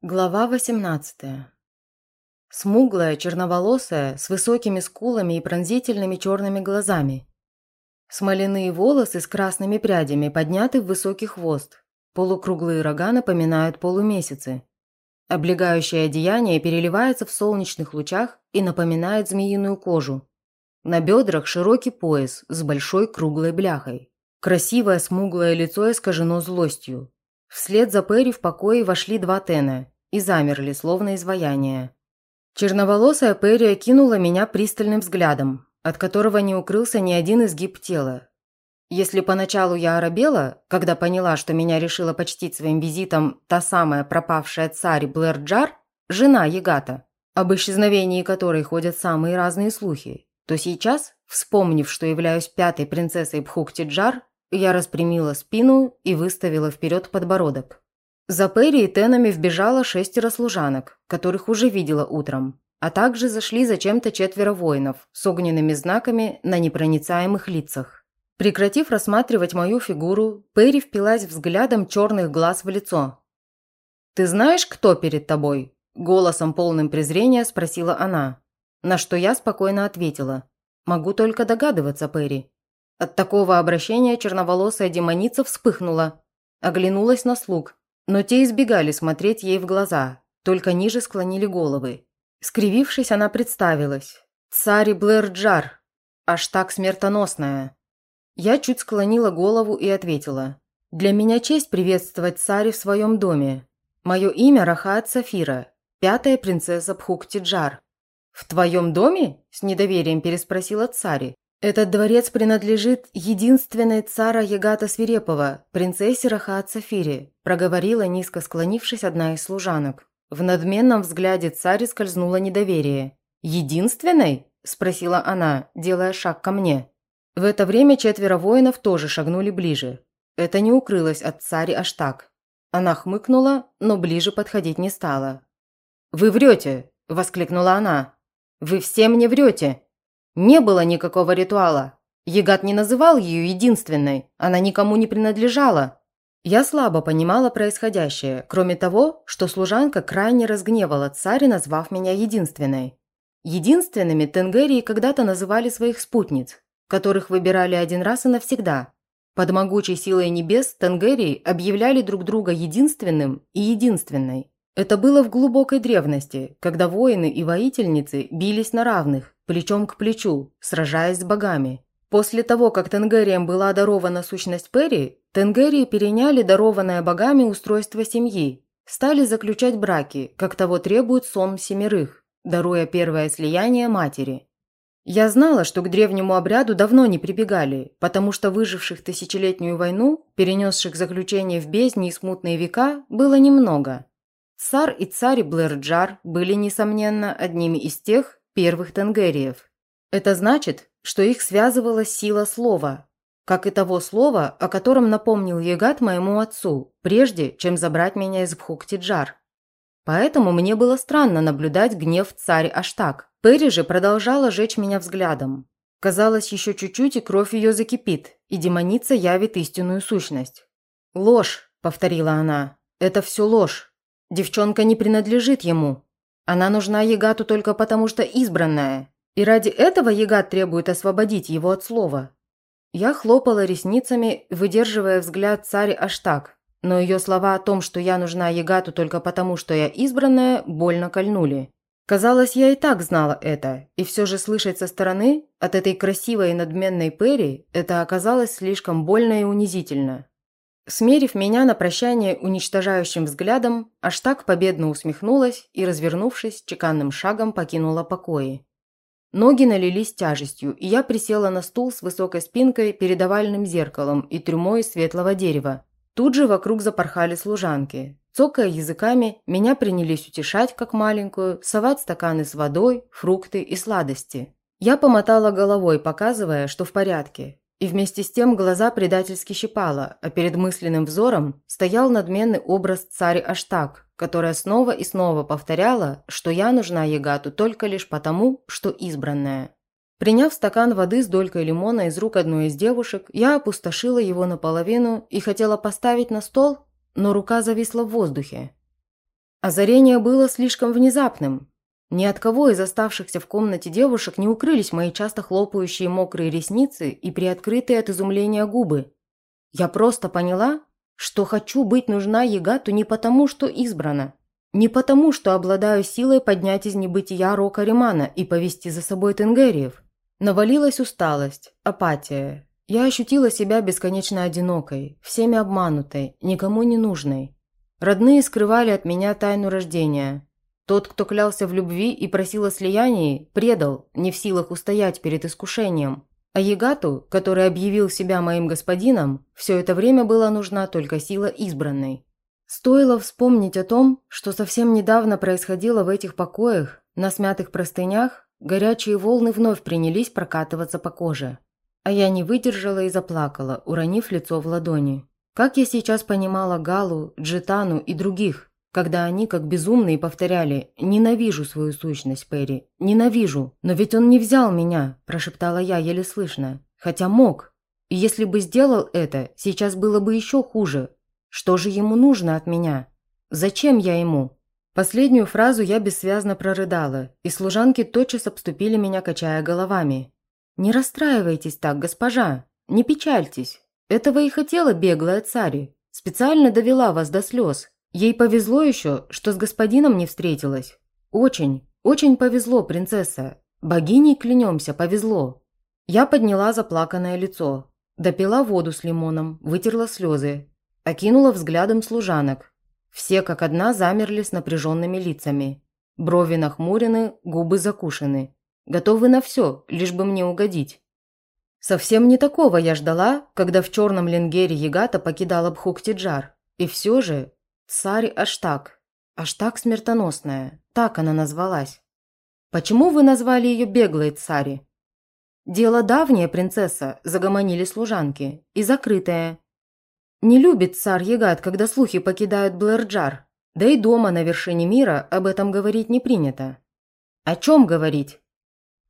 Глава 18. Смуглая, черноволосая, с высокими скулами и пронзительными черными глазами. Смоляные волосы с красными прядями подняты в высокий хвост. Полукруглые рога напоминают полумесяцы. Облегающее одеяние переливается в солнечных лучах и напоминает змеиную кожу. На бедрах широкий пояс с большой круглой бляхой. Красивое смуглое лицо искажено злостью. Вслед за Перри в покое вошли два Тена и замерли, словно изваяния. Черноволосая Перри окинула меня пристальным взглядом, от которого не укрылся ни один изгиб тела. Если поначалу я оробела, когда поняла, что меня решила почтить своим визитом та самая пропавшая царь Блэр Джар, жена Ягата, об исчезновении которой ходят самые разные слухи, то сейчас, вспомнив, что являюсь пятой принцессой Бхукти-Джар, я распрямила спину и выставила вперед подбородок. За Перри и Тенами вбежало шестеро служанок, которых уже видела утром, а также зашли зачем-то четверо воинов с огненными знаками на непроницаемых лицах. Прекратив рассматривать мою фигуру, Перри впилась взглядом черных глаз в лицо. «Ты знаешь, кто перед тобой?» – голосом полным презрения спросила она. На что я спокойно ответила. «Могу только догадываться, Перри». От такого обращения черноволосая демоница вспыхнула, оглянулась на слуг, но те избегали смотреть ей в глаза, только ниже склонили головы. Скривившись, она представилась. «Цари Блэр Джар, аж так смертоносная». Я чуть склонила голову и ответила. «Для меня честь приветствовать цари в своем доме. Мое имя Рахат Сафира, пятая принцесса Пхуктиджар». «В твоем доме?» – с недоверием переспросила цари. Этот дворец принадлежит единственной цара Ягата Свирепова, принцессе Рахат Сафири, проговорила, низко склонившись, одна из служанок. В надменном взгляде цари скользнуло недоверие. «Единственной?» – спросила она, делая шаг ко мне. В это время четверо воинов тоже шагнули ближе. Это не укрылось от цари аж так. Она хмыкнула, но ближе подходить не стала. «Вы врете!» – воскликнула она. «Вы все мне врете!» Не было никакого ритуала. Егат не называл ее единственной, она никому не принадлежала. Я слабо понимала происходящее, кроме того, что служанка крайне разгневала царя, назвав меня единственной. Единственными Тенгерии когда-то называли своих спутниц, которых выбирали один раз и навсегда. Под могучей силой небес Тенгерии объявляли друг друга единственным и единственной. Это было в глубокой древности, когда воины и воительницы бились на равных, плечом к плечу, сражаясь с богами. После того, как Тенгериям была дарована сущность Перри, Тенгерии переняли дарованное богами устройство семьи, стали заключать браки, как того требует сон семерых, даруя первое слияние матери. Я знала, что к древнему обряду давно не прибегали, потому что выживших тысячелетнюю войну, перенесших заключение в бездне и смутные века, было немного. Цар и царь Блэр-Джар были, несомненно, одними из тех, первых тенгериев. Это значит, что их связывала сила слова, как и того слова, о котором напомнил Егат моему отцу, прежде чем забрать меня из Бхуктиджар. Поэтому мне было странно наблюдать гнев царь Аштак. Перри же продолжала жечь меня взглядом. Казалось, еще чуть-чуть, и кровь ее закипит, и демоница явит истинную сущность. «Ложь», – повторила она, – «это все ложь. Девчонка не принадлежит ему, она нужна Егату только потому, что избранная. И ради этого Егат требует освободить его от слова. Я хлопала ресницами, выдерживая взгляд цари аж так. Но ее слова о том, что я нужна Егату только потому, что я избранная, больно кольнули. Казалось, я и так знала это, и все же слышать со стороны, от этой красивой и надменной Перри, это оказалось слишком больно и унизительно. Смерив меня на прощание уничтожающим взглядом, аж так победно усмехнулась и, развернувшись, чеканным шагом покинула покои. Ноги налились тяжестью, и я присела на стул с высокой спинкой перед овальным зеркалом и трюмой светлого дерева. Тут же вокруг запорхали служанки. Цокая языками, меня принялись утешать, как маленькую, совать стаканы с водой, фрукты и сладости. Я помотала головой, показывая, что в порядке, и вместе с тем глаза предательски щипало, а перед мысленным взором стоял надменный образ царь Аштак, которая снова и снова повторяла, что я нужна Егату только лишь потому, что избранная. Приняв стакан воды с долькой лимона из рук одной из девушек, я опустошила его наполовину и хотела поставить на стол, но рука зависла в воздухе. Озарение было слишком внезапным. Ни от кого из оставшихся в комнате девушек не укрылись мои часто хлопающие мокрые ресницы и приоткрытые от изумления губы. Я просто поняла, что хочу быть нужна Егату не потому, что избрана, не потому, что обладаю силой поднять из небытия Рока Римана и повести за собой Тенгериев. Навалилась усталость, апатия. Я ощутила себя бесконечно одинокой, всеми обманутой, никому не нужной. Родные скрывали от меня тайну рождения. Тот, кто клялся в любви и просил о слиянии, предал, не в силах устоять перед искушением. А Егату, который объявил себя моим господином, все это время была нужна только сила избранной. Стоило вспомнить о том, что совсем недавно происходило в этих покоях, на смятых простынях, горячие волны вновь принялись прокатываться по коже. А я не выдержала и заплакала, уронив лицо в ладони. Как я сейчас понимала Галу, Джитану и других, когда они, как безумные, повторяли «Ненавижу свою сущность, Перри, ненавижу, но ведь он не взял меня», – прошептала я еле слышно, хотя мог. И если бы сделал это, сейчас было бы еще хуже. Что же ему нужно от меня? Зачем я ему? Последнюю фразу я бессвязно прорыдала, и служанки тотчас обступили меня, качая головами. «Не расстраивайтесь так, госпожа, не печальтесь, этого и хотела беглая цари. Специально довела вас до слез. Ей повезло еще, что с господином не встретилась. Очень, очень повезло, принцесса. Богиней клянемся, повезло. Я подняла заплаканное лицо. Допила воду с лимоном, вытерла слезы. Окинула взглядом служанок. Все как одна замерли с напряженными лицами. Брови нахмурены, губы закушены. Готовы на все, лишь бы мне угодить. Совсем не такого я ждала, когда в черном ленгере Ягата покидала Бхуктиджар. И все же царь Аштак. Аштак смертоносная. Так она назвалась. Почему вы назвали ее беглой цари? Дело давнее, принцесса, загомонили служанки. И закрытое. Не любит царь Ягат, когда слухи покидают Блэрджар. Да и дома на вершине мира об этом говорить не принято. О чем говорить?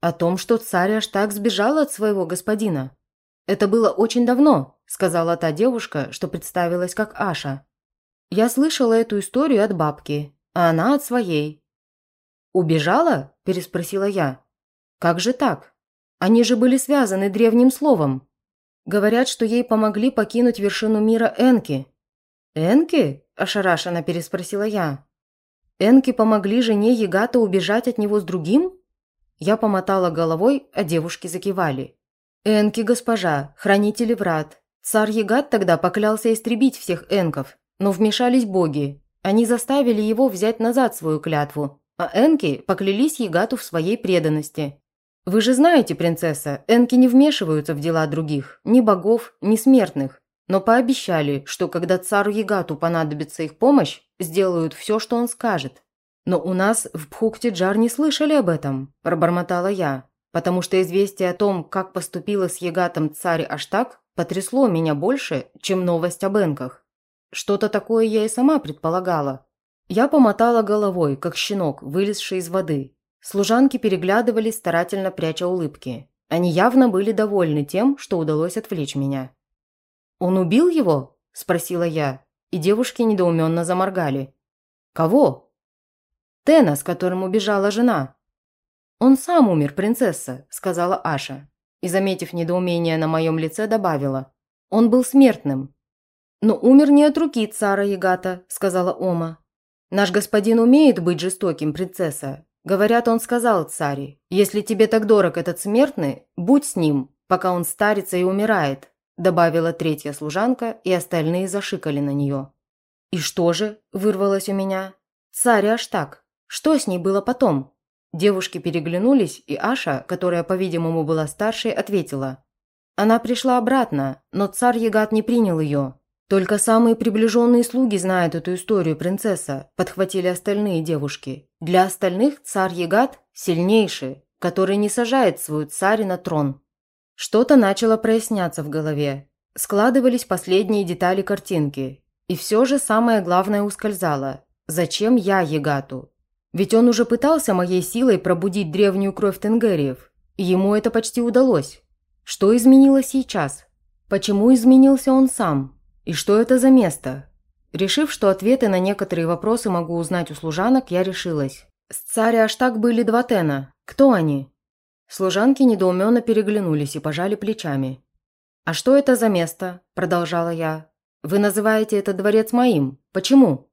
«О том, что царь аж так сбежал от своего господина. Это было очень давно», – сказала та девушка, что представилась как Аша. «Я слышала эту историю от бабки, а она от своей». «Убежала?» – переспросила я. «Как же так? Они же были связаны древним словом. Говорят, что ей помогли покинуть вершину мира Энки». «Энки?» – ошарашенно переспросила я. «Энки помогли жене Ягата убежать от него с другим?» Я помотала головой, а девушки закивали. «Энки, госпожа, хранители врат. Царь Ягат тогда поклялся истребить всех энков, но вмешались боги. Они заставили его взять назад свою клятву, а энки поклялись Ягату в своей преданности. Вы же знаете, принцесса, энки не вмешиваются в дела других, ни богов, ни смертных, но пообещали, что когда цару Ягату понадобится их помощь, сделают все, что он скажет. «Но у нас в Пхуктиджар не слышали об этом», – пробормотала я, потому что известие о том, как поступила с Ягатом царь Аштак, потрясло меня больше, чем новость об энках. Что-то такое я и сама предполагала. Я помотала головой, как щенок, вылезший из воды. Служанки переглядывались, старательно пряча улыбки. Они явно были довольны тем, что удалось отвлечь меня. «Он убил его?» – спросила я, и девушки недоуменно заморгали. «Кого?» Тена, с которым убежала жена». «Он сам умер, принцесса», – сказала Аша. И, заметив недоумение на моем лице, добавила. «Он был смертным». «Но умер не от руки цара Ягата», – сказала Ома. «Наш господин умеет быть жестоким, принцесса. Говорят, он сказал царе, если тебе так дорог этот смертный, будь с ним, пока он старится и умирает», – добавила третья служанка, и остальные зашикали на нее. «И что же?» – вырвалось у меня. «Царь аж так. Что с ней было потом? Девушки переглянулись, и Аша, которая, по-видимому, была старшей, ответила. Она пришла обратно, но царь Ягат не принял ее. Только самые приближенные слуги знают эту историю, принцесса, подхватили остальные девушки. Для остальных царь Ягат сильнейший, который не сажает свою царь на трон. Что-то начало проясняться в голове. Складывались последние детали картинки. И все же самое главное ускользало. Зачем я Ягату? Ведь он уже пытался моей силой пробудить древнюю кровь Тенгериев. Ему это почти удалось. Что изменилось сейчас? Почему изменился он сам? И что это за место? Решив, что ответы на некоторые вопросы могу узнать у служанок, я решилась. С царя аж так были два тена. Кто они? Служанки недоуменно переглянулись и пожали плечами. «А что это за место?» – продолжала я. «Вы называете этот дворец моим. Почему?»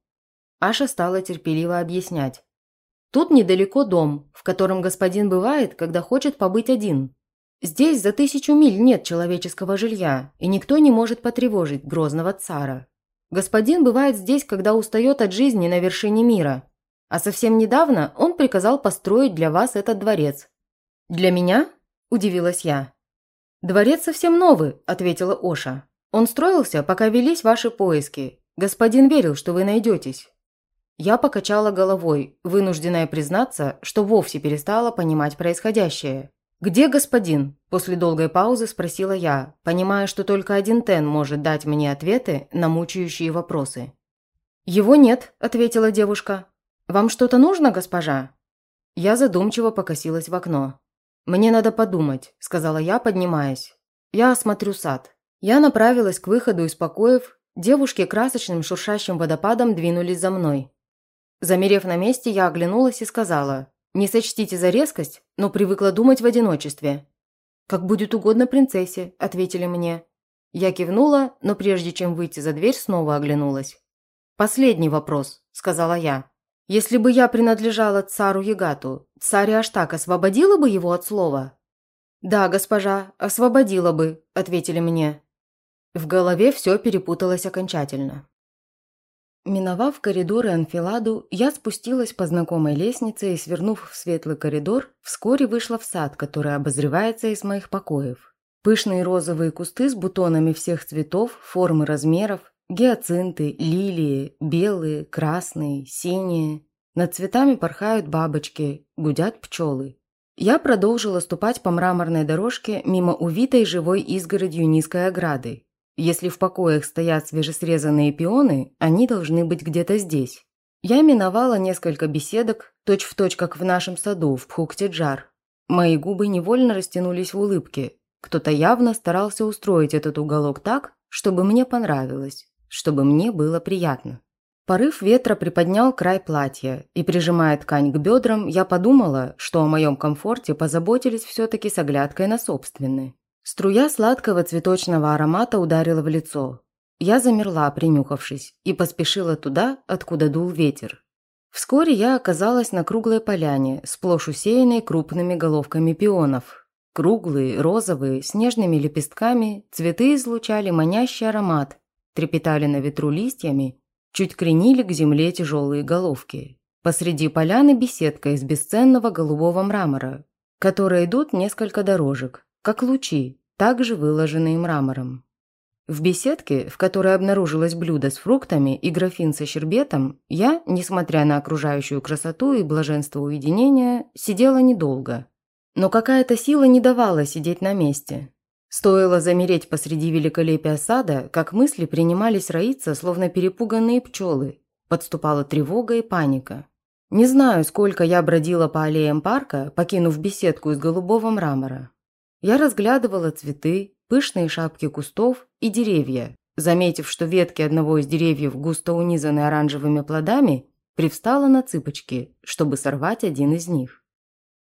Аша стала терпеливо объяснять. «Тут недалеко дом, в котором господин бывает, когда хочет побыть один. Здесь за тысячу миль нет человеческого жилья, и никто не может потревожить грозного цара. Господин бывает здесь, когда устает от жизни на вершине мира. А совсем недавно он приказал построить для вас этот дворец. «Для меня?» – удивилась я. «Дворец совсем новый», – ответила Оша. «Он строился, пока велись ваши поиски. Господин верил, что вы найдетесь». Я покачала головой, вынужденная признаться, что вовсе перестала понимать происходящее. «Где господин?» – после долгой паузы спросила я, понимая, что только один Тен может дать мне ответы на мучающие вопросы. «Его нет», – ответила девушка. «Вам что-то нужно, госпожа?» Я задумчиво покосилась в окно. «Мне надо подумать», – сказала я, поднимаясь. «Я осмотрю сад». Я направилась к выходу из покоев. Девушки красочным шуршащим водопадом двинулись за мной. Замерев на месте, я оглянулась и сказала, «Не сочтите за резкость, но привыкла думать в одиночестве». «Как будет угодно принцессе», – ответили мне. Я кивнула, но прежде чем выйти за дверь, снова оглянулась. «Последний вопрос», – сказала я. «Если бы я принадлежала цару Ягату, царь Аштак освободила бы его от слова?» «Да, госпожа, освободила бы», – ответили мне. В голове все перепуталось окончательно. Миновав коридоры анфиладу, я спустилась по знакомой лестнице и, свернув в светлый коридор, вскоре вышла в сад, который обозревается из моих покоев. Пышные розовые кусты с бутонами всех цветов, форм и размеров, гиацинты, лилии, белые, красные, синие. Над цветами порхают бабочки, гудят пчелы. Я продолжила ступать по мраморной дорожке мимо увитой живой изгородью низкой ограды, если в покоях стоят свежесрезанные пионы, они должны быть где-то здесь. Я миновала несколько беседок, точь-в-точь, точь, как в нашем саду, в Пхуктиджар. Мои губы невольно растянулись в улыбке. Кто-то явно старался устроить этот уголок так, чтобы мне понравилось, чтобы мне было приятно. Порыв ветра приподнял край платья, и, прижимая ткань к бедрам, я подумала, что о моем комфорте позаботились все-таки с оглядкой на собственные. Струя сладкого цветочного аромата ударила в лицо. Я замерла, принюхавшись, и поспешила туда, откуда дул ветер. Вскоре я оказалась на круглой поляне, сплошь усеянной крупными головками пионов. Круглые, розовые, с нежными лепестками, цветы излучали манящий аромат, трепетали на ветру листьями, чуть кренили к земле тяжелые головки. Посреди поляны беседка из бесценного голубого мрамора, которой идут несколько дорожек, как лучи, также выложенные мрамором. В беседке, в которой обнаружилось блюдо с фруктами и графин со щербетом, я, несмотря на окружающую красоту и блаженство уединения, сидела недолго. Но какая-то сила не давала сидеть на месте. Стоило замереть посреди великолепия сада, как мысли принимались роиться, словно перепуганные пчелы. Подступала тревога и паника. Не знаю, сколько я бродила по аллеям парка, покинув беседку из голубого мрамора. Я разглядывала цветы, пышные шапки кустов и деревья. Заметив, что ветки одного из деревьев густо унизаны оранжевыми плодами, привстала на цыпочки, чтобы сорвать один из них.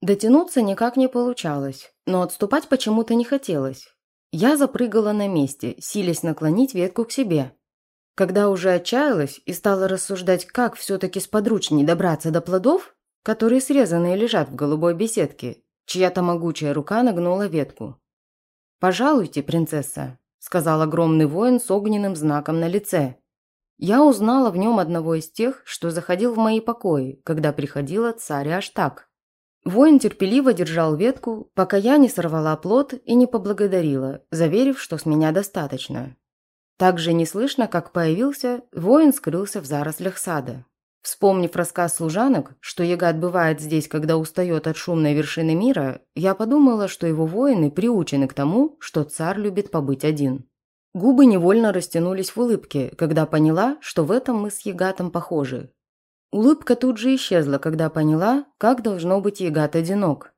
Дотянуться никак не получалось, но отступать почему-то не хотелось. Я запрыгала на месте, силясь наклонить ветку к себе. Когда уже отчаялась и стала рассуждать, как все-таки сподручней добраться до плодов, которые срезанные лежат в голубой беседке, Чья-то могучая рука нагнула ветку. «Пожалуйте, принцесса», – сказал огромный воин с огненным знаком на лице. Я узнала в нем одного из тех, что заходил в мои покои, когда приходила царь Аштак. Воин терпеливо держал ветку, пока я не сорвала плод и не поблагодарила, заверив, что с меня достаточно. Также неслышно, как появился, воин скрылся в зарослях сада. Вспомнив рассказ служанок, что Ягат бывает здесь, когда устает от шумной вершины мира, я подумала, что его воины приучены к тому, что царь любит побыть один. Губы невольно растянулись в улыбке, когда поняла, что в этом мы с Ягатом похожи. Улыбка тут же исчезла, когда поняла, как должно быть Ягат одинок.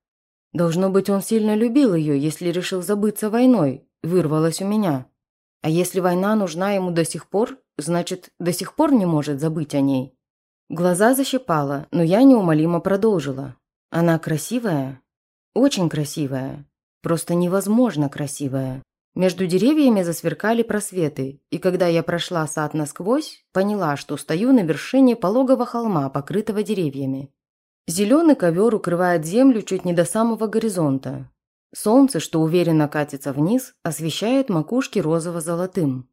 Должно быть, он сильно любил ее, если решил забыться войной, вырвалась у меня. А если война нужна ему до сих пор, значит, до сих пор не может забыть о ней. Глаза защипала, но я неумолимо продолжила. Она красивая? Очень красивая. Просто невозможно красивая. Между деревьями засверкали просветы, и когда я прошла сад насквозь, поняла, что стою на вершине пологого холма, покрытого деревьями. Зеленый ковер укрывает землю чуть не до самого горизонта. Солнце, что уверенно катится вниз, освещает макушки розово-золотым.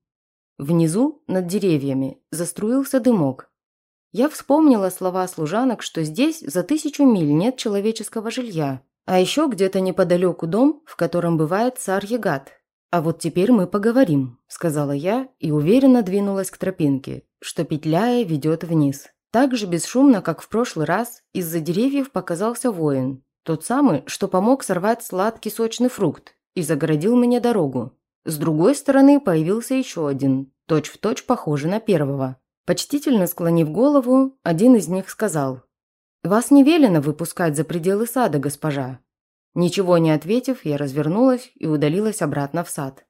Внизу, над деревьями, заструился дымок. Я вспомнила слова служанок, что здесь за тысячу миль нет человеческого жилья, а еще где-то неподалеку дом, в котором бывает царь Ягат. «А вот теперь мы поговорим», – сказала я и уверенно двинулась к тропинке, что петляя ведет вниз. Так же бесшумно, как в прошлый раз, из-за деревьев показался воин. Тот самый, что помог сорвать сладкий сочный фрукт и загородил мне дорогу. С другой стороны появился еще один, точь-в-точь точь похожий на первого. Почтительно склонив голову, один из них сказал «Вас не велено выпускать за пределы сада, госпожа. Ничего не ответив, я развернулась и удалилась обратно в сад.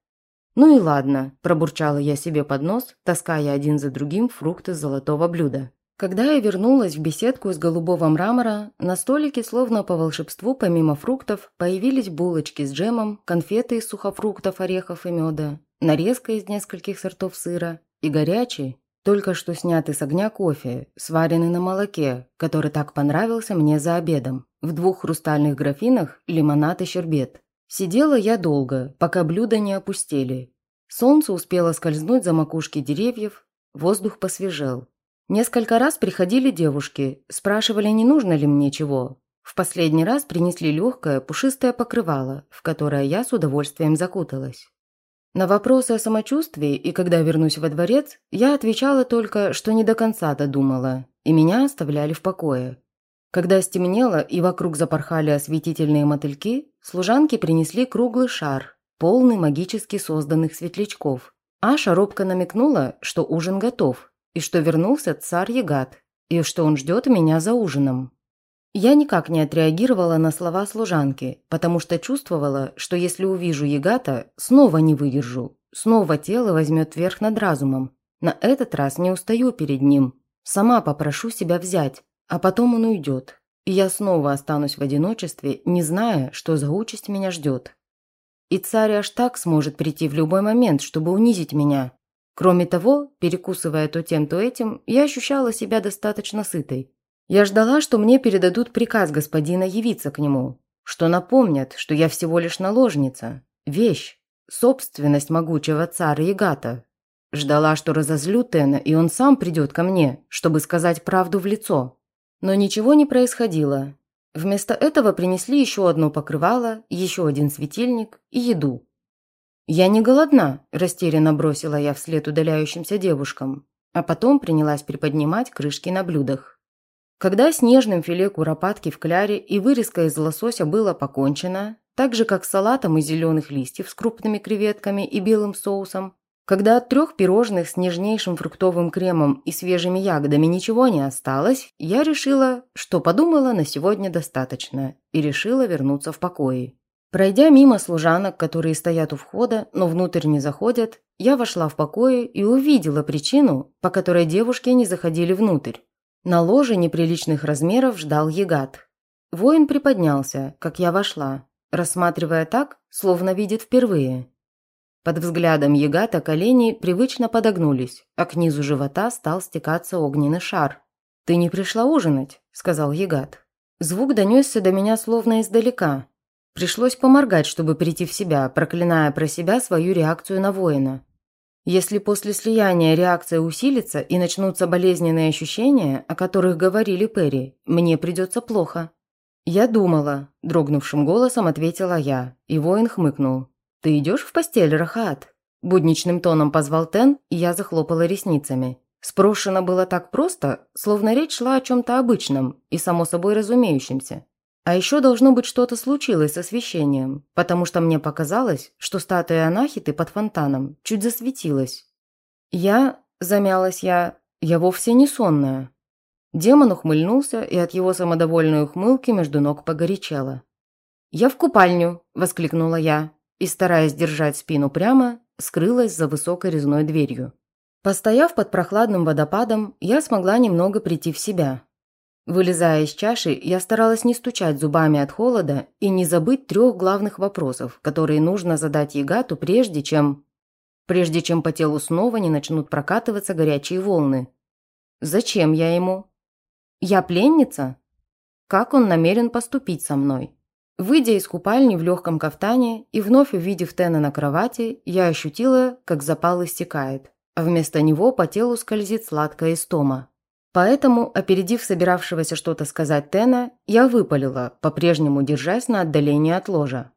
«Ну и ладно», – пробурчала я себе под нос, таская один за другим фрукты золотого блюда. Когда я вернулась в беседку из голубого мрамора, на столике, словно по волшебству, помимо фруктов, появились булочки с джемом, конфеты из сухофруктов, орехов и меда, нарезка из нескольких сортов сыра и горячий, только что снятый с огня кофе, сваренный на молоке, который так понравился мне за обедом. В двух хрустальных графинах лимонад и щербет. Сидела я долго, пока блюда не опустели. Солнце успело скользнуть за макушки деревьев, воздух посвежел. Несколько раз приходили девушки, спрашивали, не нужно ли мне чего. В последний раз принесли легкое пушистое покрывало, в которое я с удовольствием закуталась. На вопросы о самочувствии и когда вернусь во дворец, я отвечала только, что не до конца додумала, и меня оставляли в покое. Когда стемнело и вокруг запорхали осветительные мотыльки, служанки принесли круглый шар, полный магически созданных светлячков. Аша робко намекнула, что ужин готов, и что вернулся царь Ягат, и что он ждет меня за ужином. Я никак не отреагировала на слова служанки, потому что чувствовала, что если увижу Ягата, снова не выдержу, снова тело возьмет верх над разумом. На этот раз не устаю перед ним. Сама попрошу себя взять, а потом он уйдет. И я снова останусь в одиночестве, не зная, что за участь меня ждет. И царь аж так сможет прийти в любой момент, чтобы унизить меня. Кроме того, перекусывая то тем, то этим, я ощущала себя достаточно сытой. Я ждала, что мне передадут приказ господина явиться к нему, что напомнят, что я всего лишь наложница, вещь, собственность могучего царя Ягата. Ждала, что разозлю Тена, и он сам придет ко мне, чтобы сказать правду в лицо. Но ничего не происходило. Вместо этого принесли еще одно покрывало, еще один светильник и еду. «Я не голодна», – растерянно бросила я вслед удаляющимся девушкам, а потом принялась приподнимать крышки на блюдах. Когда с нежным филе куропатки в кляре и вырезка из лосося было покончено, так же как с салатом из зеленых листьев с крупными креветками и белым соусом, когда от трех пирожных с нежнейшим фруктовым кремом и свежими ягодами ничего не осталось, я решила, что подумала на сегодня достаточно, и решила вернуться в покои. Пройдя мимо служанок, которые стоят у входа, но внутрь не заходят, я вошла в покои и увидела причину, по которой девушки не заходили внутрь. На ложе неприличных размеров ждал Ягат. Воин приподнялся, как я вошла, рассматривая так, словно видит впервые. Под взглядом Ягата колени привычно подогнулись, а к низу живота стал стекаться огненный шар. «Ты не пришла ужинать?» – сказал Ягат. Звук донесся до меня словно издалека. Пришлось поморгать, чтобы прийти в себя, проклиная про себя свою реакцию на воина. Если после слияния реакция усилится и начнутся болезненные ощущения, о которых говорили Перри, мне придется плохо. «Я думала», – дрогнувшим голосом ответила я, и воин хмыкнул. «Ты идешь в постель, Рахат?» Будничным тоном позвал Тен, и я захлопала ресницами. Спрошено было так просто, словно речь шла о чем-то обычном и само собой разумеющемся. А еще должно быть что-то случилось с освещением, потому что мне показалось, что статуя Анахиты под фонтаном чуть засветилась. Я, замялась я, я вовсе не сонная. Демон ухмыльнулся, и от его самодовольной ухмылки между ног погорячело. «Я в купальню!» – воскликнула я, и, стараясь держать спину прямо, скрылась за высокой резной дверью. Постояв под прохладным водопадом, я смогла немного прийти в себя. Вылезая из чаши, я старалась не стучать зубами от холода и не забыть трех главных вопросов, которые нужно задать Егату, прежде чем... Прежде чем по телу снова не начнут прокатываться горячие волны. Зачем я ему? Я пленница? Как он намерен поступить со мной? Выйдя из купальни в легком кафтане и вновь увидев Тена на кровати, я ощутила, как запал истекает, а вместо него по телу скользит сладкая истома. Поэтому, опередив собиравшегося что-то сказать Тена, я выпалила, по-прежнему держась на отдалении от ложа.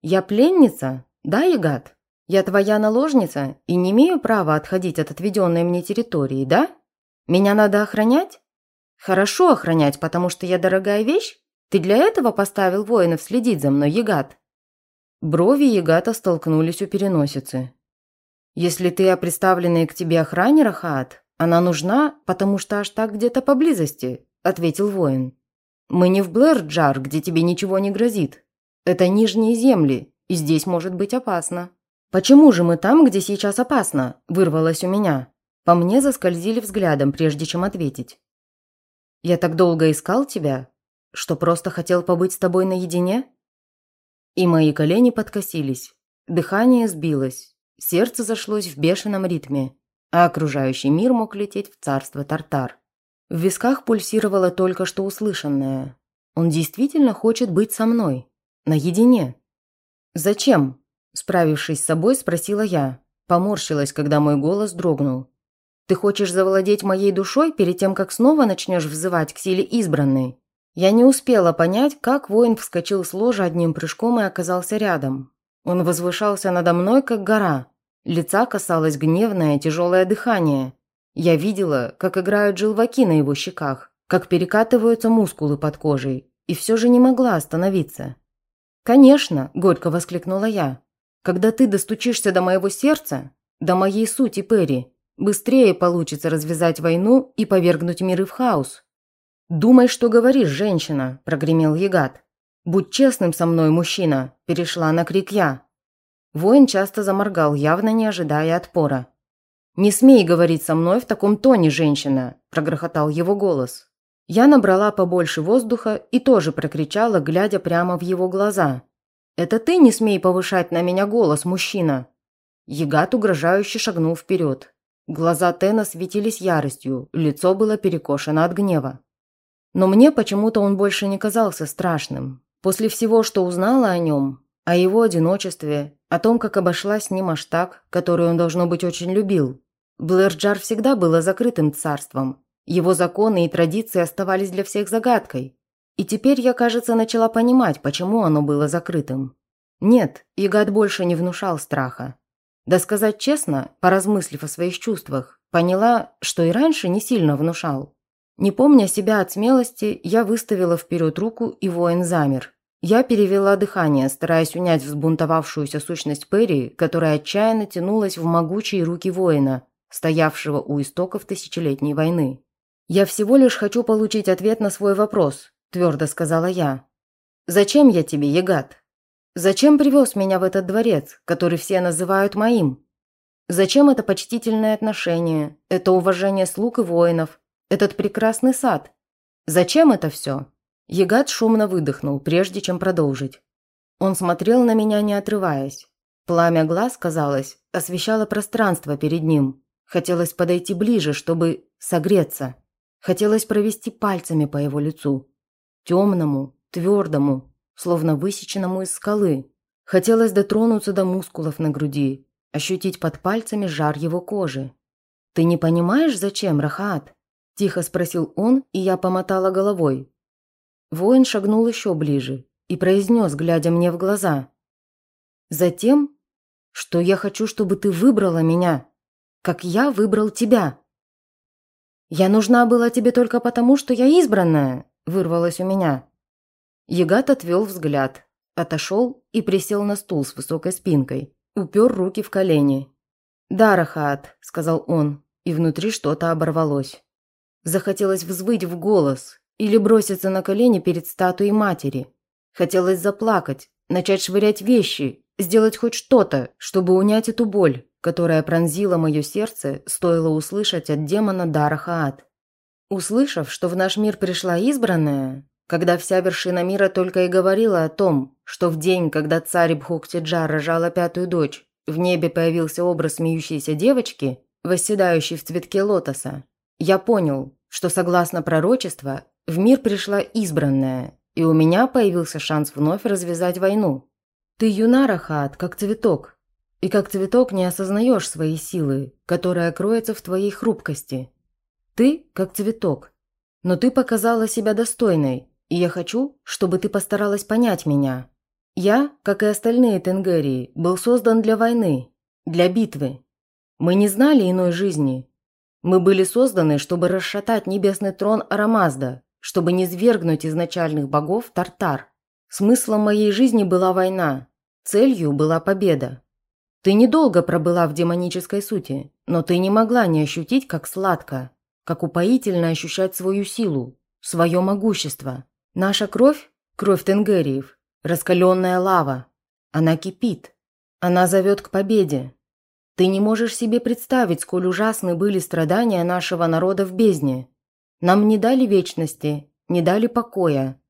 «Я пленница? Да, Ягат? Я твоя наложница и не имею права отходить от отведенной мне территории, да? Меня надо охранять? Хорошо охранять, потому что я дорогая вещь? Ты для этого поставил воинов следить за мной, Ягат?» Брови Ягата столкнулись у переносицы. «Если ты о представленной к тебе охране, Рахаат, она нужна, потому что аж так где-то поблизости», – ответил воин. «Мы не в Блэр-Джар, где тебе ничего не грозит. Это нижние земли, и здесь может быть опасно». «Почему же мы там, где сейчас опасно?» – вырвалось у меня. По мне заскользили взглядом, прежде чем ответить. «Я так долго искал тебя, что просто хотел побыть с тобой наедине?» И мои колени подкосились, дыхание сбилось, сердце зашлось в бешеном ритме, а окружающий мир мог лететь в царство Тартар. В висках пульсировало только что услышанное. Он действительно хочет быть со мной, наедине. «Зачем?» – справившись с собой, спросила я. Поморщилась, когда мой голос дрогнул. «Ты хочешь завладеть моей душой перед тем, как снова начнешь взывать к силе избранной?» Я не успела понять, как воин вскочил с ложа одним прыжком и оказался рядом. Он возвышался надо мной, как гора. Лица касалось гневное, тяжелое дыхание. Я видела, как играют желваки на его щеках, как перекатываются мускулы под кожей, и все же не могла остановиться. «Конечно!» – горько воскликнула я. «Когда ты достучишься до моего сердца, до моей сути, Перри, быстрее получится развязать войну и повергнуть миры в хаос». «Думай, что говоришь, женщина», – прогремел Ягат. «Будь честным со мной, мужчина», – перешла на крик я. Воин часто заморгал, явно не ожидая отпора. «Не смей говорить со мной в таком тоне, женщина», – прогрохотал его голос. Я набрала побольше воздуха и тоже прокричала, глядя прямо в его глаза. «Это ты не смей повышать на меня голос, мужчина!» Ягат угрожающе шагнул вперед. Глаза Тена светились яростью, лицо было перекошено от гнева. Но мне почему-то он больше не казался страшным. После всего, что узнала о нем, о его одиночестве, о том, как обошлась с ним аж так, который он, должно быть, очень любил. Блэрджар всегда было закрытым царством. Его законы и традиции оставались для всех загадкой. И теперь я, кажется, начала понимать, почему оно было закрытым. Нет, Игат больше не внушал страха. Да сказать честно, поразмыслив о своих чувствах, поняла, что и раньше не сильно внушал. Не помня себя от смелости, я выставила вперед руку, и воин замер. Я перевела дыхание, стараясь унять взбунтовавшуюся сущность Перри, которая отчаянно тянулась в могучие руки воина, стоявшего у истоков тысячелетней войны. «Я всего лишь хочу получить ответ на свой вопрос», – твердо сказала я. «Зачем я тебе, Ягат? Зачем привез меня в этот дворец, который все называют моим? Зачем это почтительное отношение, это уважение слуг и воинов, этот прекрасный сад. Зачем это все?» Ягат шумно выдохнул, прежде чем продолжить. Он смотрел на меня, не отрываясь. Пламя глаз, казалось, освещало пространство перед ним. Хотелось подойти ближе, чтобы согреться. Хотелось провести пальцами по его лицу. Темному, твердому, словно высеченному из скалы. Хотелось дотронуться до мускулов на груди, ощутить под пальцами жар его кожи. «Ты не понимаешь, зачем, Рахат?» – тихо спросил он, и я помотала головой. Воин шагнул еще ближе и произнес, глядя мне в глаза. «Затем, что я хочу, чтобы ты выбрала меня, как я выбрал тебя». «Я нужна была тебе только потому, что я избранная», – вырвалось у меня. Ягат отвел взгляд, отошел и присел на стул с высокой спинкой, упер руки в колени. «Да, Рахат», – сказал он, и внутри что-то оборвалось. Захотелось взвыть в голос или броситься на колени перед статуей матери. Хотелось заплакать, начать швырять вещи, сделать хоть что-то, чтобы унять эту боль, которая пронзила мое сердце, стоило услышать от демона Дара Хаат. Услышав, что в наш мир пришла избранная, когда вся вершина мира только и говорила о том, что в день, когда царь Бхуктиджар рожала пятую дочь, в небе появился образ смеющейся девочки, восседающей в цветке лотоса, я понял, что согласно пророчеству, в мир пришла избранная, и у меня появился шанс вновь развязать войну. Ты юна, Рахат, как цветок, и как цветок не осознаешь своей силы, которая кроется в твоей хрупкости. Ты как цветок, но ты показала себя достойной, и я хочу, чтобы ты постаралась понять меня. Я, как и остальные Тенгерии, был создан для войны, для битвы. Мы не знали иной жизни. Мы были созданы, чтобы расшатать небесный трон Арамазда, чтобы не свергнуть изначальных богов Тартар. Смыслом моей жизни была война, целью была победа. Ты недолго пробыла в демонической сути, но ты не могла не ощутить, как сладко, как упоительно ощущать свою силу, свое могущество. Наша кровь, кровь Тенгериев, раскаленная лава. Она кипит. Она зовет к победе. Ты не можешь себе представить, сколь ужасны были страдания нашего народа в бездне. Нам не дали вечности, не дали покоя.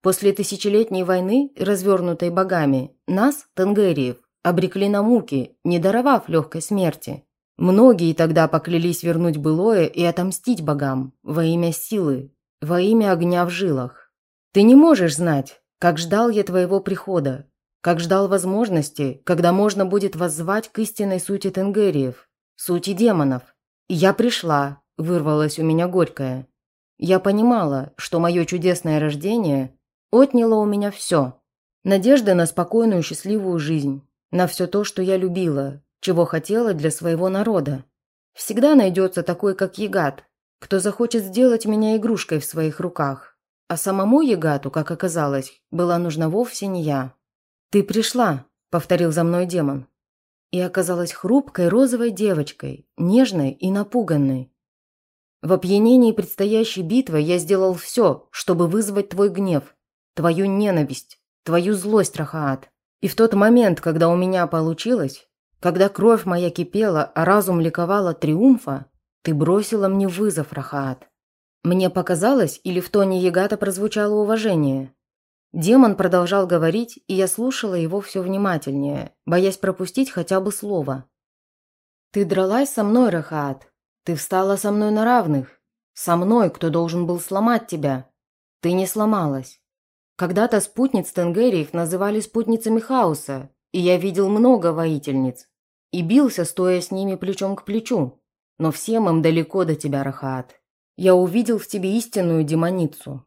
После тысячелетней войны, развернутой богами, нас, Тенгериев, обрекли на муки, не даровав легкой смерти. Многие тогда поклялись вернуть былое и отомстить богам во имя силы, во имя огня в жилах. Ты не можешь знать, как ждал я твоего прихода, как ждал возможности, когда можно будет воззвать к истинной сути тенгериев, сути демонов. Я пришла, вырвалось у меня горькое. Я понимала, что мое чудесное рождение отняло у меня все. Надежды на спокойную счастливую жизнь, на все то, что я любила, чего хотела для своего народа. Всегда найдется такой, как Ягат, кто захочет сделать меня игрушкой в своих руках. А самому Ягату, как оказалось, была нужна вовсе не я. «Ты пришла», – повторил за мной демон. И оказалась хрупкой розовой девочкой, нежной и напуганной. В опьянении предстоящей битвы я сделал все, чтобы вызвать твой гнев, твою ненависть, твою злость, Рахаат. И в тот момент, когда у меня получилось, когда кровь моя кипела, а разум ликовал от триумфа, ты бросила мне вызов, Рахаат. Мне показалось, или в тоне Ягата прозвучало уважение. Демон продолжал говорить, и я слушала его все внимательнее, боясь пропустить хотя бы слово. «Ты дралась со мной, Рахаат. Ты встала со мной на равных. Со мной, кто должен был сломать тебя. Ты не сломалась. Когда-то спутниц Тенгериев называли спутницами хаоса, и я видел много воительниц. И бился, стоя с ними плечом к плечу. Но всем им далеко до тебя, Рахаат. Я увидел в тебе истинную демоницу.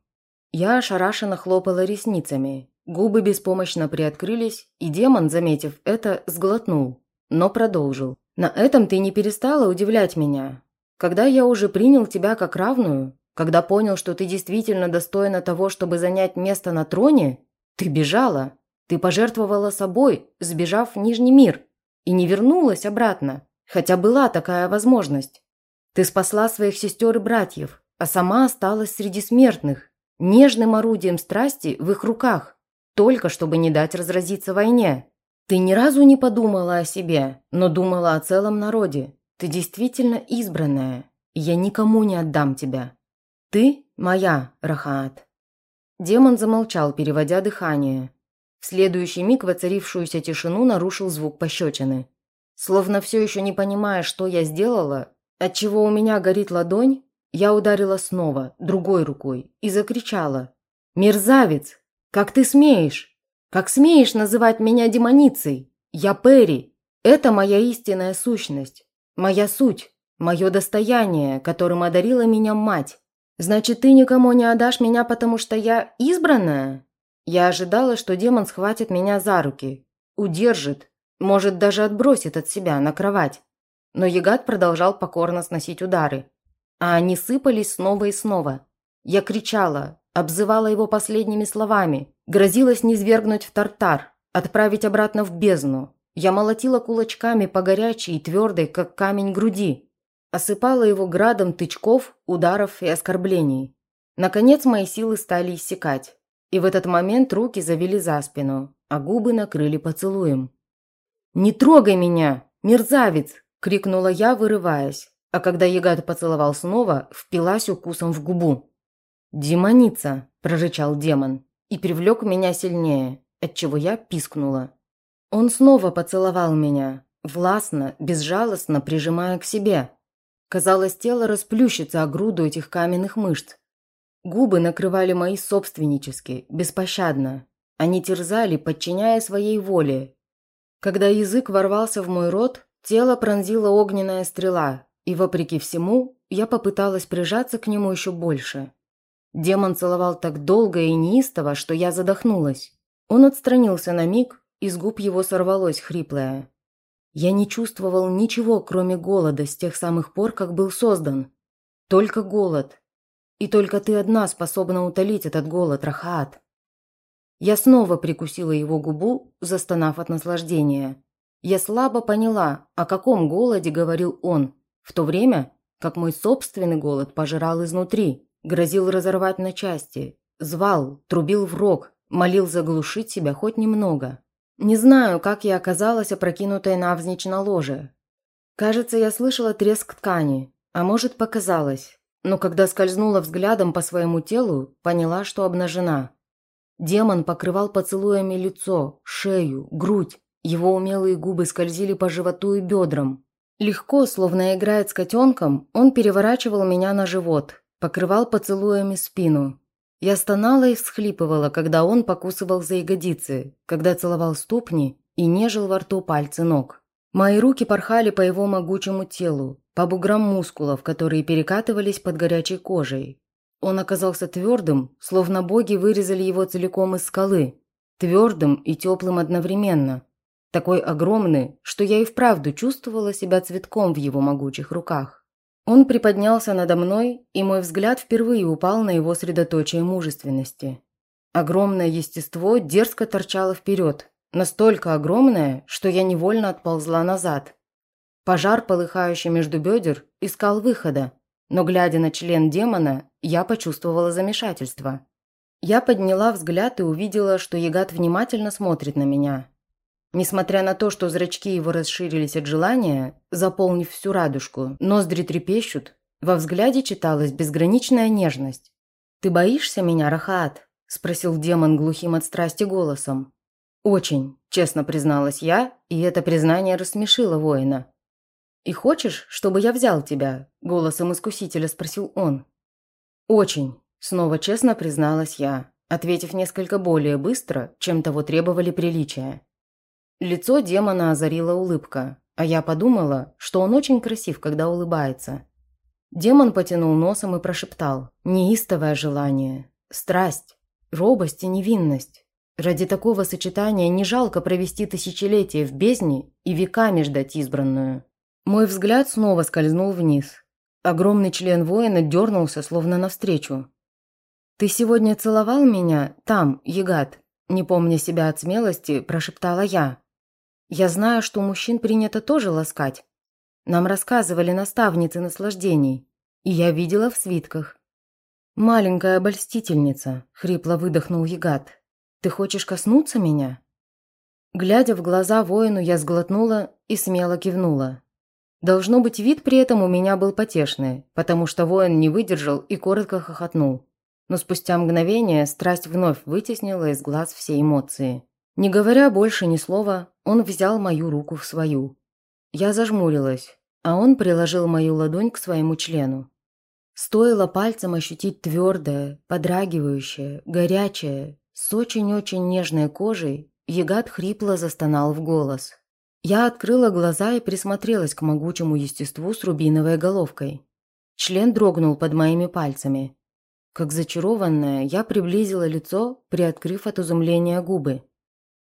Я ошарашенно хлопала ресницами. Губы беспомощно приоткрылись, и демон, заметив это, сглотнул, но продолжил. «На этом ты не перестала удивлять меня. Когда я уже принял тебя как равную, когда понял, что ты действительно достойна того, чтобы занять место на троне, ты бежала. Ты пожертвовала собой, сбежав в Нижний мир, и не вернулась обратно, хотя была такая возможность. Ты спасла своих сестер и братьев, а сама осталась среди смертных, нежным орудием страсти в их руках, только чтобы не дать разразиться войне. Ты ни разу не подумала о себе, но думала о целом народе. Ты действительно избранная, и я никому не отдам тебя. Ты моя, Рахаат». Демон замолчал, переводя дыхание. В следующий миг воцарившуюся тишину нарушил звук пощечины. Словно все еще не понимая, что я сделала, Отчего у меня горит ладонь, я ударила снова, другой рукой, и закричала. «Мерзавец! Как ты смеешь? Как смеешь называть меня демоницей? Я Перри. Это моя истинная сущность, моя суть, мое достояние, которым одарила меня мать. Значит, ты никому не отдашь меня, потому что я избранная?» Я ожидала, что демон схватит меня за руки, удержит, может, даже отбросит от себя на кровать. Но Ягат продолжал покорно сносить удары. А они сыпались снова и снова. Я кричала, обзывала его последними словами, грозилась низвергнуть в тартар, отправить обратно в бездну. Я молотила кулачками по горячей и твердой, как камень груди. Осыпала его градом тычков, ударов и оскорблений. Наконец мои силы стали иссякать. И в этот момент руки завели за спину, а губы накрыли поцелуем. «Не трогай меня!» «Мерзавец!» – крикнула я, вырываясь, а когда Ягат поцеловал снова, впилась укусом в губу. «Демоница!» – прорычал демон и привлек меня сильнее, отчего я пискнула. Он снова поцеловал меня, властно, безжалостно прижимая к себе. Казалось, тело расплющится о груду этих каменных мышц. Губы накрывали мои собственнически, беспощадно. Они терзали, подчиняя своей воле. Когда язык ворвался в мой рот, тело пронзила огненная стрела, и, вопреки всему, я попыталась прижаться к нему еще больше. Демон целовал так долго и неистово, что я задохнулась. Он отстранился на миг, и с губ его сорвалось хриплое. Я не чувствовал ничего, кроме голода, с тех самых пор, как был создан. Только голод. И только ты одна способна утолить этот голод, Рахат. Я снова прикусила его губу, застонав от наслаждения. Я слабо поняла, о каком голоде говорил он, в то время, как мой собственный голод пожирал изнутри, грозил разорвать на части, звал, трубил в рог, молил заглушить себя хоть немного. Не знаю, как я оказалась опрокинутой навзничь на ложе. Кажется, я слышала треск ткани, а может, показалось. Но когда скользнула взглядом по своему телу, поняла, что обнажена. Демон покрывал поцелуями лицо, шею, грудь. Его умелые губы скользили по животу и бедрам. Легко, словно играет с котенком, он переворачивал меня на живот, покрывал поцелуями спину, я стонала и всхлипывала, когда он покусывал за ягодицы, когда целовал ступни и нежил во рту пальцы ног. Мои руки порхали по его могучему телу, по буграм мускулов, которые перекатывались под горячей кожей. Он оказался твердым, словно боги вырезали его целиком из скалы. Твердым и теплым одновременно. Такой огромный, что я и вправду чувствовала себя цветком в его могучих руках. Он приподнялся надо мной, и мой взгляд впервые упал на его средоточие мужественности. Огромное естество дерзко торчало вперед, настолько огромное, что я невольно отползла назад. Пожар, полыхающий между бедер, искал выхода, но, глядя на член демона, я почувствовала замешательство. Я подняла взгляд и увидела, что Ягат внимательно смотрит на меня. Несмотря на то, что зрачки его расширились от желания, заполнив всю радужку, ноздри трепещут, во взгляде читалась безграничная нежность. «Ты боишься меня, Рахаат?» – спросил демон глухим от страсти голосом. «Очень», – честно призналась я, и это признание рассмешило воина. «И хочешь, чтобы я взял тебя?» – голосом искусителя спросил он. «Очень», – снова честно призналась я, ответив несколько более быстро, чем того требовали приличия. Лицо демона озарила улыбка, а я подумала, что он очень красив, когда улыбается. Демон потянул носом и прошептал «Неистовое желание, страсть, робость и невинность. Ради такого сочетания не жалко провести тысячелетия в бездне и веками ждать избранную». Мой взгляд снова скользнул вниз. Огромный член воина дернулся, словно навстречу. «Ты сегодня целовал меня? Там, Ягат?» Не помня себя от смелости, прошептала я. Я знаю, что мужчин принято тоже ласкать. Нам рассказывали наставницы наслаждений, и я видела в свитках. «Маленькая обольстительница», – хрипло выдохнул Ягат. «Ты хочешь коснуться меня?» Глядя в глаза воину, я сглотнула и смело кивнула. Должно быть, вид при этом у меня был потешный, потому что воин не выдержал и коротко хохотнул. Но спустя мгновение страсть вновь вытеснила из глаз все эмоции. Не говоря больше ни слова, он взял мою руку в свою. Я зажмурилась, а он приложил мою ладонь к своему члену. Стоило пальцем ощутить твердое, подрагивающее, горячее, с очень-очень нежной кожей, Ягат хрипло застонал в голос. Я открыла глаза и присмотрелась к могучему естеству с рубиновой головкой. Член дрогнул под моими пальцами. Как зачарованная, я приблизила лицо, приоткрыв от изумления губы.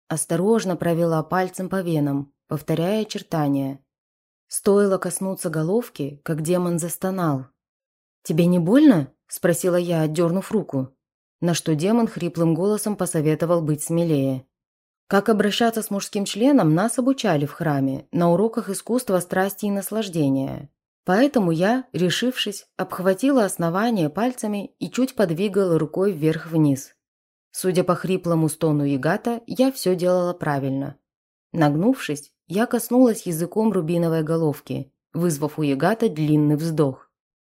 Осторожно провела пальцем по венам, повторяя очертания. Стоило коснуться головки, как демон застонал. «Тебе не больно?» – спросила я, отдернув руку. На что демон хриплым голосом посоветовал быть смелее. Как обращаться с мужским членом, нас обучали в храме, на уроках искусства страсти и наслаждения. Поэтому я, решившись, обхватила основание пальцами и чуть подвигала рукой вверх-вниз. Судя по хриплому стону Ягата, я все делала правильно. Нагнувшись, я коснулась языком рубиновой головки, вызвав у Ягата длинный вздох.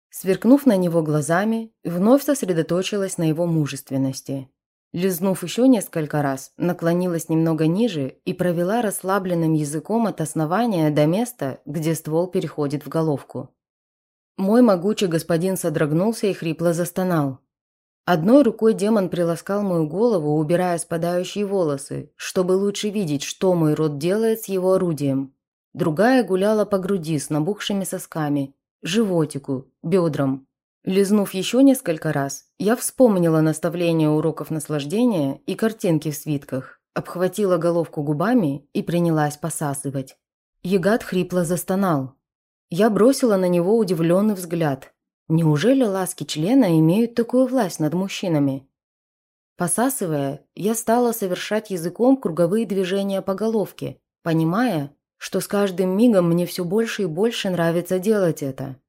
Сверкнув на него глазами, вновь сосредоточилась на его мужественности. Лизнув еще несколько раз, наклонилась немного ниже и провела расслабленным языком от основания до места, где ствол переходит в головку. Мой могучий господин содрогнулся и хрипло застонал. Одной рукой демон приласкал мою голову, убирая спадающие волосы, чтобы лучше видеть, что мой род делает с его орудием. Другая гуляла по груди с набухшими сосками, животику, бедрам. Лизнув еще несколько раз, я вспомнила наставление уроков наслаждения и картинки в свитках, обхватила головку губами и принялась посасывать. Ягат хрипло застонал. Я бросила на него удивленный взгляд. Неужели ласки члена имеют такую власть над мужчинами? Посасывая, я стала совершать языком круговые движения по головке, понимая, что с каждым мигом мне все больше и больше нравится делать это.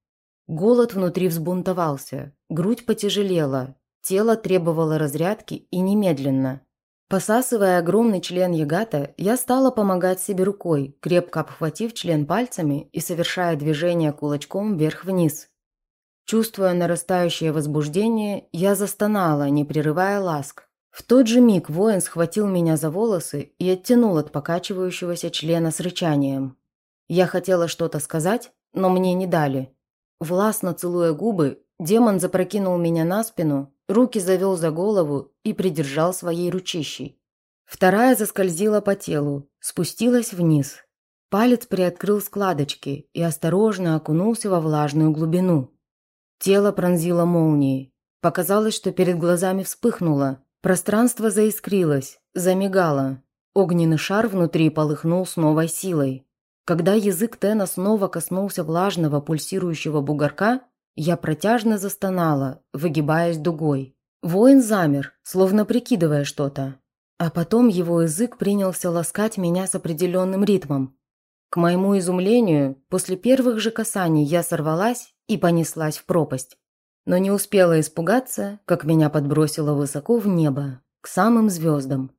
Голод внутри взбунтовался, грудь потяжелела, тело требовало разрядки и немедленно. Посасывая огромный член ягата, я стала помогать себе рукой, крепко обхватив член пальцами и совершая движение кулачком вверх-вниз. Чувствуя нарастающее возбуждение, я застонала, не прерывая ласк. В тот же миг воин схватил меня за волосы и оттянул от покачивающегося члена с рычанием. Я хотела что-то сказать, но мне не дали. Властно целуя губы, демон запрокинул меня на спину, руки завел за голову и придержал своей ручищей. Вторая заскользила по телу, спустилась вниз. Палец приоткрыл складочки и осторожно окунулся во влажную глубину. Тело пронзило молнией. Показалось, что перед глазами вспыхнуло. Пространство заискрилось, замигало. Огненный шар внутри полыхнул с новой силой. Когда язык Тена снова коснулся влажного пульсирующего бугорка, я протяжно застонала, выгибаясь дугой. Воин замер, словно прикидывая что-то. А потом его язык принялся ласкать меня с определенным ритмом. К моему изумлению, после первых же касаний я сорвалась и понеслась в пропасть. Но не успела испугаться, как меня подбросило высоко в небо, к самым звездам.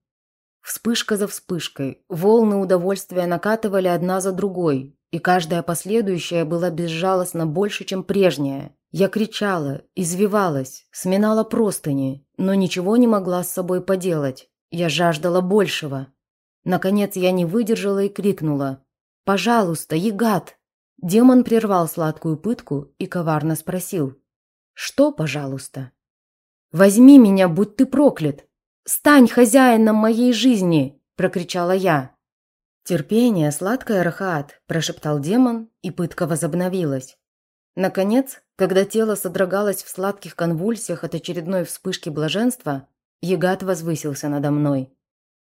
Вспышка за вспышкой, волны удовольствия накатывали одна за другой, и каждая последующая была безжалостно больше, чем прежняя. Я кричала, извивалась, сминала простыни, но ничего не могла с собой поделать. Я жаждала большего. Наконец я не выдержала и крикнула «Пожалуйста, ягат!» Демон прервал сладкую пытку и коварно спросил «Что, пожалуйста?» «Возьми меня, будь ты проклят!» «Стань хозяином моей жизни!» – прокричала я. «Терпение, сладкая рахат!» – прошептал демон, и пытка возобновилась. Наконец, когда тело содрогалось в сладких конвульсиях от очередной вспышки блаженства, Ягат возвысился надо мной.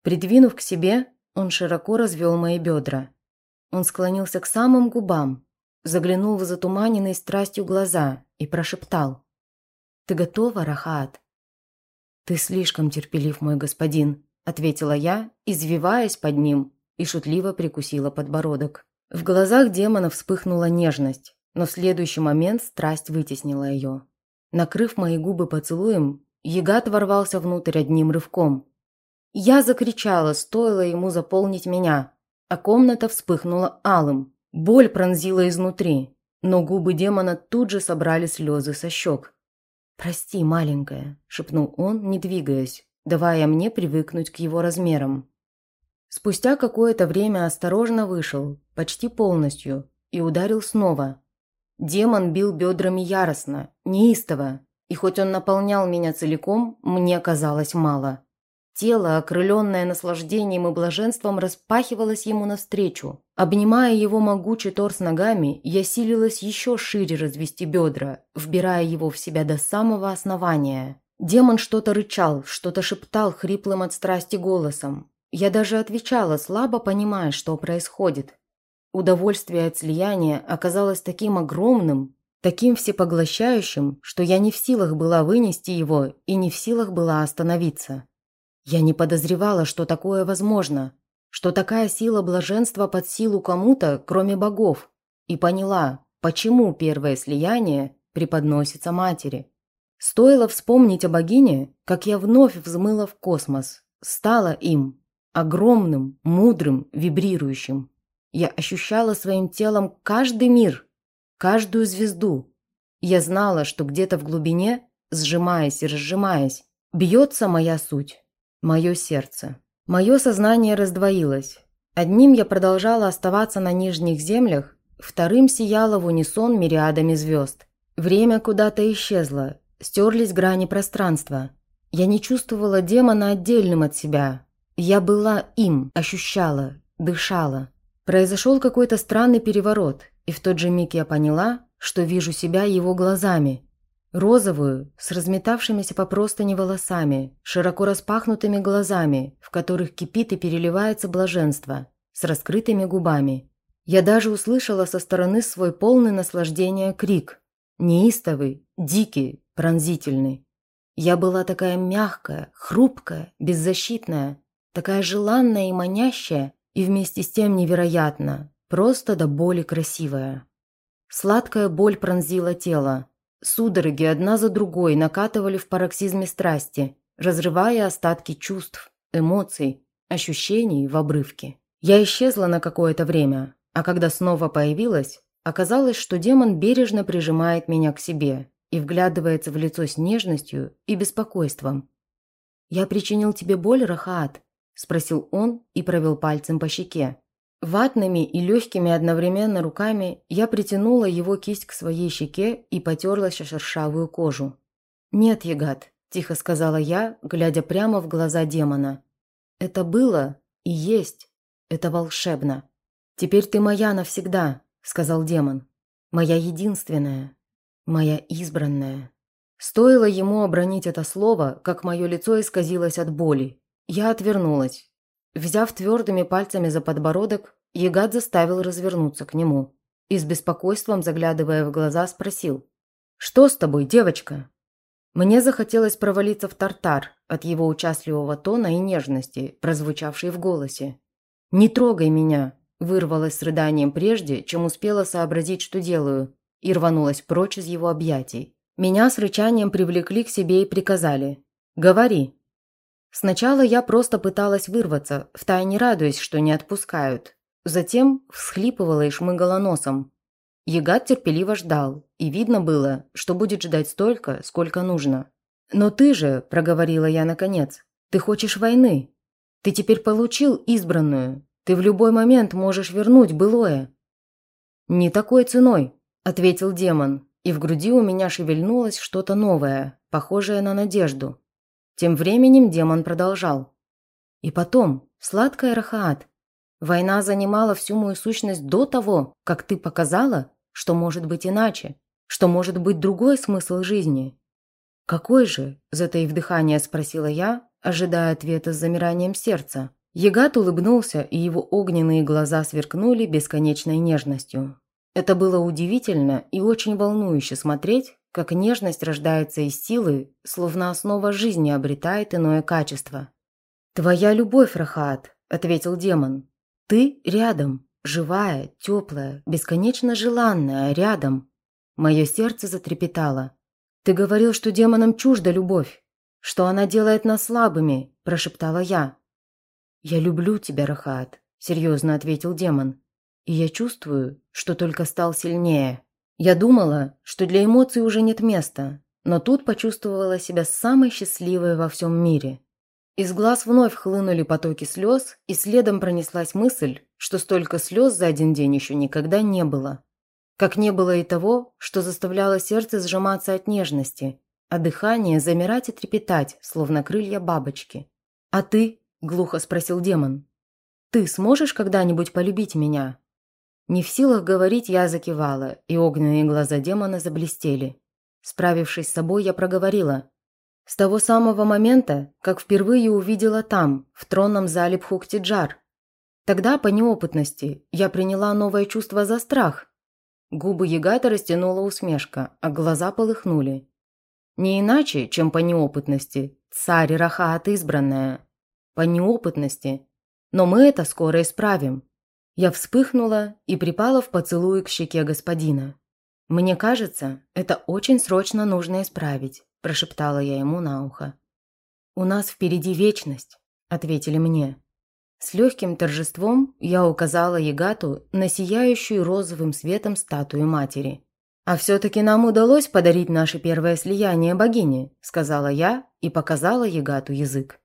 Придвинув к себе, он широко развел мои бедра. Он склонился к самым губам, заглянул в затуманенные страстью глаза и прошептал. «Ты готова, Рахат?» «Ты слишком терпелив, мой господин», – ответила я, извиваясь под ним, и шутливо прикусила подбородок. В глазах демона вспыхнула нежность, но в следующий момент страсть вытеснила ее. Накрыв мои губы поцелуем, Ягат ворвался внутрь одним рывком. Я закричала, стоило ему заполнить меня, а комната вспыхнула алым. Боль пронзила изнутри, но губы демона тут же собрали слезы со щек. «Прости, маленькая», – шепнул он, не двигаясь, давая мне привыкнуть к его размерам. Спустя какое-то время осторожно вышел, почти полностью, и ударил снова. Демон бил бедрами яростно, неистово, и хоть он наполнял меня целиком, мне казалось мало. Тело, окрыленное наслаждением и блаженством, распахивалось ему навстречу. Обнимая его могучий торс ногами, я силилась еще шире развести бедра, вбирая его в себя до самого основания. Демон что-то рычал, что-то шептал хриплым от страсти голосом. Я даже отвечала, слабо понимая, что происходит. Удовольствие от слияния оказалось таким огромным, таким всепоглощающим, что я не в силах была вынести его и не в силах была остановиться. Я не подозревала, что такое возможно, что такая сила блаженства под силу кому-то, кроме богов, и поняла, почему первое слияние преподносится матери. Стоило вспомнить о богине, как я вновь взмыла в космос, стала им, огромным, мудрым, вибрирующим. Я ощущала своим телом каждый мир, каждую звезду. Я знала, что где-то в глубине, сжимаясь и разжимаясь, бьется моя суть, мое сердце. Мое сознание раздвоилось. Одним я продолжала оставаться на нижних землях, вторым сияла в унисон мириадами звезд. Время куда-то исчезло, стерлись грани пространства. Я не чувствовала демона отдельным от себя. Я была им, ощущала, дышала. Произошел какой-то странный переворот, и в тот же миг я поняла, что вижу себя его глазами, Розовую, с разметавшимися по простыне волосами, широко распахнутыми глазами, в которых кипит и переливается блаженство, с раскрытыми губами. Я даже услышала со стороны свой полный наслаждения крик. Неистовый, дикий, пронзительный. Я была такая мягкая, хрупкая, беззащитная, такая желанная и манящая, и вместе с тем невероятно, просто до боли красивая. Сладкая боль пронзила тело, Судороги одна за другой накатывали в пароксизме страсти, разрывая остатки чувств, эмоций, ощущений в обрывке. Я исчезла на какое-то время, а когда снова появилась, оказалось, что демон бережно прижимает меня к себе и вглядывается в лицо с нежностью и беспокойством. «Я причинил тебе боль, Рахаат?» – спросил он и провел пальцем по щеке. Ватными и легкими одновременно руками я притянула его кисть к своей щеке и потерла шершавую кожу. «Нет, Ягат», – тихо сказала я, глядя прямо в глаза демона. «Это было и есть. Это волшебно. Теперь ты моя навсегда», – сказал демон. «Моя единственная. Моя избранная». Стоило ему обронить это слово, как мое лицо исказилось от боли. Я отвернулась, Взяв твердыми пальцами за подбородок, Ягат заставил развернуться к нему и с беспокойством, заглядывая в глаза, спросил. «Что с тобой, девочка?» Мне захотелось провалиться в тартар от его участливого тона и нежности, прозвучавшей в голосе. «Не трогай меня!» – вырвалась с рыданием прежде, чем успела сообразить, что делаю, и рванулась прочь из его объятий. Меня с рычанием привлекли к себе и приказали. «Говори!» Сначала я просто пыталась вырваться, втайне радуясь, что не отпускают. Затем всхлипывала и шмыгала носом. Ягат терпеливо ждал, и видно было, что будет ждать столько, сколько нужно. «Но ты же», – проговорила я наконец, – «ты хочешь войны. Ты теперь получил избранную. Ты в любой момент можешь вернуть былое». «Не такой ценой», – ответил демон, и в груди у меня шевельнулось что-то новое, похожее на надежду. Тем временем демон продолжал. И потом, сладкая Рахаат, война занимала всю мою сущность до того, как ты показала, что может быть иначе, что может быть другой смысл жизни. «Какой же?» – затаив дыхание, спросила я, ожидая ответа с замиранием сердца. Ягат улыбнулся, и его огненные глаза сверкнули бесконечной нежностью. Это было удивительно и очень волнующе смотреть, как нежность рождается из силы, словно основа жизни обретает иное качество. «Твоя любовь, Рахат», – ответил демон. «Ты рядом, живая, теплая, бесконечно желанная, рядом». Мое сердце затрепетало. «Ты говорил, что демонам чужда любовь, что она делает нас слабыми», – прошептала я. «Я люблю тебя, Рахат», – серьезно ответил демон. «И я чувствую, что только стал сильнее». Я думала, что для эмоций уже нет места, но тут почувствовала себя самой счастливой во всем мире. Из глаз вновь хлынули потоки слез, и следом пронеслась мысль, что столько слез за один день еще никогда не было. Как не было и того, что заставляло сердце сжиматься от нежности, а дыхание замирать и трепетать, словно крылья бабочки. «А ты?» – глухо спросил демон. «Ты сможешь когда-нибудь полюбить меня?» Не в силах говорить, я закивала, и огненные глаза демона заблестели. Справившись с собой, я проговорила. С того самого момента, как впервые увидела там, в тронном зале Пхуктиджар. Тогда, по неопытности, я приняла новое чувство за страх. Губы Ягата растянула усмешка, а глаза полыхнули. Не иначе, чем по неопытности. Царь Рахаат избранная. По неопытности. Но мы это скоро исправим. Я вспыхнула и припала в поцелуй к щеке господина. «Мне кажется, это очень срочно нужно исправить», – прошептала я ему на ухо. «У нас впереди вечность», – ответили мне. С легким торжеством я указала Ягату на сияющую розовым светом статую матери. «А все-таки нам удалось подарить наше первое слияние богине», – сказала я и показала Ягату язык.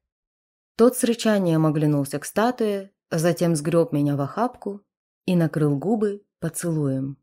Тот с рычанием оглянулся к статуе, затем сгреб меня в охапку и накрыл губы поцелуем.